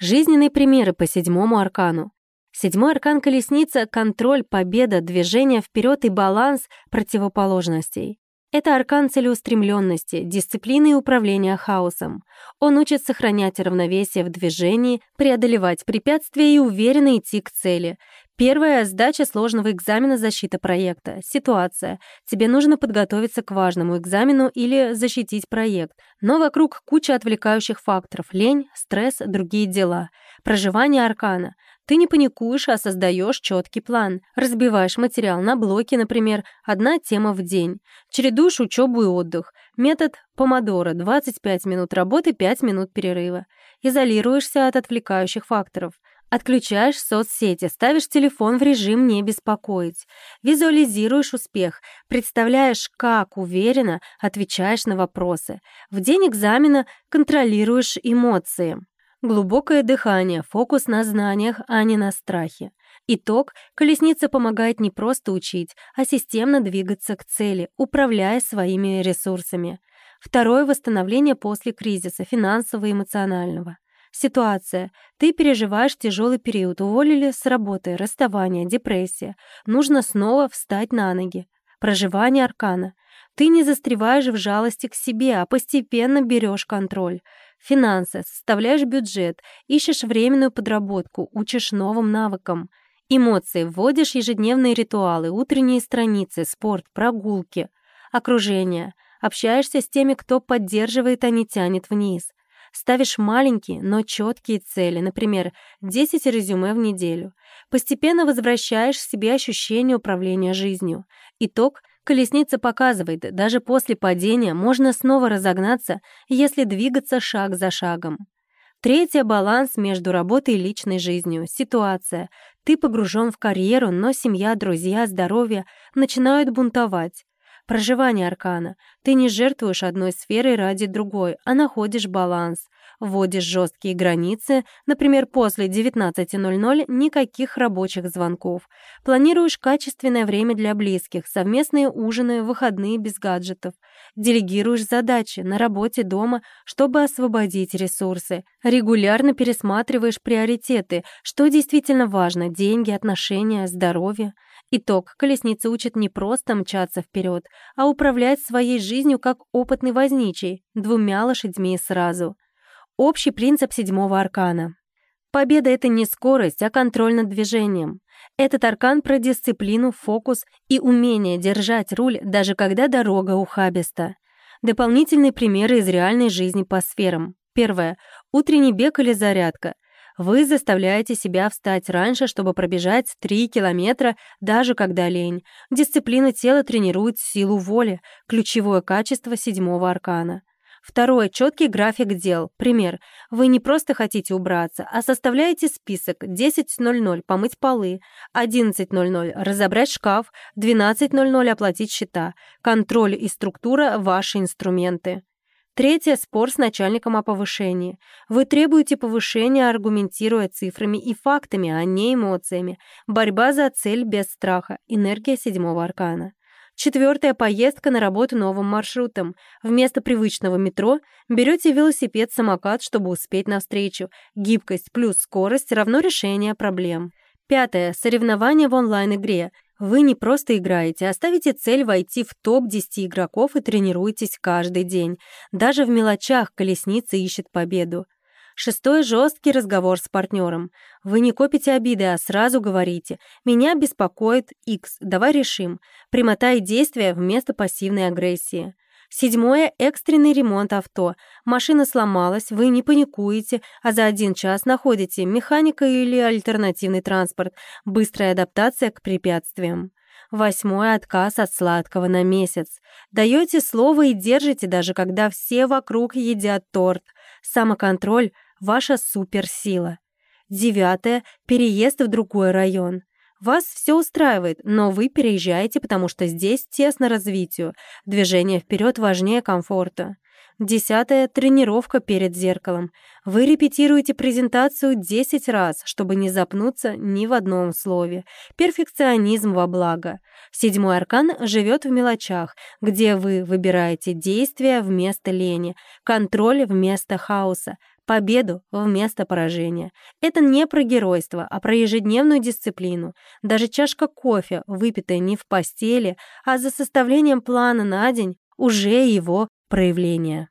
Жизненные примеры по седьмому аркану. Седьмой аркан колесница — контроль, победа, движение вперед и баланс противоположностей. Это аркан целеустремленности, дисциплины и управления хаосом. Он учит сохранять равновесие в движении, преодолевать препятствия и уверенно идти к цели. Первая — сдача сложного экзамена защита проекта. Ситуация. Тебе нужно подготовиться к важному экзамену или защитить проект. Но вокруг куча отвлекающих факторов. Лень, стресс, другие дела. Проживание аркана. Ты не паникуешь, а создаешь четкий план. Разбиваешь материал на блоки, например, одна тема в день. Чередуешь учебу и отдых. Метод помодоро 25 минут работы, 5 минут перерыва. Изолируешься от отвлекающих факторов. Отключаешь соцсети, ставишь телефон в режим «не беспокоить». Визуализируешь успех, представляешь, как уверенно отвечаешь на вопросы. В день экзамена контролируешь эмоции. Глубокое дыхание, фокус на знаниях, а не на страхе. Итог — колесница помогает не просто учить, а системно двигаться к цели, управляя своими ресурсами. Второе — восстановление после кризиса, финансового и эмоционального. Ситуация. Ты переживаешь тяжелый период, уволили с работы, расставание, депрессия. Нужно снова встать на ноги. Проживание аркана. Ты не застреваешь в жалости к себе, а постепенно берешь контроль. Финансы, составляешь бюджет, ищешь временную подработку, учишь новым навыкам. Эмоции, вводишь ежедневные ритуалы, утренние страницы, спорт, прогулки. Окружение. Общаешься с теми, кто поддерживает, а не тянет вниз. Ставишь маленькие, но четкие цели, например, 10 резюме в неделю. Постепенно возвращаешь себе ощущение управления жизнью. Итог Колесница показывает, даже после падения можно снова разогнаться, если двигаться шаг за шагом. Третье — баланс между работой и личной жизнью. Ситуация. Ты погружен в карьеру, но семья, друзья, здоровье начинают бунтовать. Проживание аркана. Ты не жертвуешь одной сферой ради другой, а находишь баланс. Вводишь жесткие границы, например, после 19.00 никаких рабочих звонков. Планируешь качественное время для близких, совместные ужины, выходные без гаджетов. Делегируешь задачи на работе дома, чтобы освободить ресурсы. Регулярно пересматриваешь приоритеты, что действительно важно – деньги, отношения, здоровье. Итог. Колесница учит не просто мчаться вперед, а управлять своей жизнью как опытный возничий, двумя лошадьми сразу. Общий принцип седьмого аркана. Победа — это не скорость, а контроль над движением. Этот аркан про дисциплину, фокус и умение держать руль, даже когда дорога ухабиста. Дополнительные примеры из реальной жизни по сферам. Первое. Утренний бег или зарядка. Вы заставляете себя встать раньше, чтобы пробежать 3 километра, даже когда лень. Дисциплина тела тренирует силу воли, ключевое качество седьмого аркана. Второе. Четкий график дел. Пример. Вы не просто хотите убраться, а составляете список 10.00 помыть полы, 11.00 разобрать шкаф, 12.00 оплатить счета. Контроль и структура — ваши инструменты. Третье — спор с начальником о повышении. Вы требуете повышения, аргументируя цифрами и фактами, а не эмоциями. Борьба за цель без страха. Энергия седьмого аркана. Четвертая поездка на работу новым маршрутом. Вместо привычного метро берете велосипед-самокат, чтобы успеть навстречу. Гибкость плюс скорость равно решение проблем. Пятое. Соревнования в онлайн-игре. Вы не просто играете, а ставите цель войти в топ-10 игроков и тренируетесь каждый день. Даже в мелочах колесница ищет победу. Шестой — жесткий разговор с партнером. Вы не копите обиды, а сразу говорите «Меня беспокоит X, давай решим». Примотай действия вместо пассивной агрессии. Седьмое — экстренный ремонт авто. Машина сломалась, вы не паникуете, а за один час находите механика или альтернативный транспорт. Быстрая адаптация к препятствиям. Восьмой — отказ от сладкого на месяц. Даете слово и держите, даже когда все вокруг едят торт. Самоконтроль — ваша суперсила. Девятое — переезд в другой район. Вас все устраивает, но вы переезжаете, потому что здесь тесно развитию. Движение вперед важнее комфорта. Десятое — тренировка перед зеркалом. Вы репетируете презентацию 10 раз, чтобы не запнуться ни в одном слове. Перфекционизм во благо. Седьмой аркан живет в мелочах, где вы выбираете действия вместо лени, контроль вместо хаоса, победу вместо поражения. Это не про геройство, а про ежедневную дисциплину. Даже чашка кофе, выпитая не в постели, а за составлением плана на день, уже его проявление.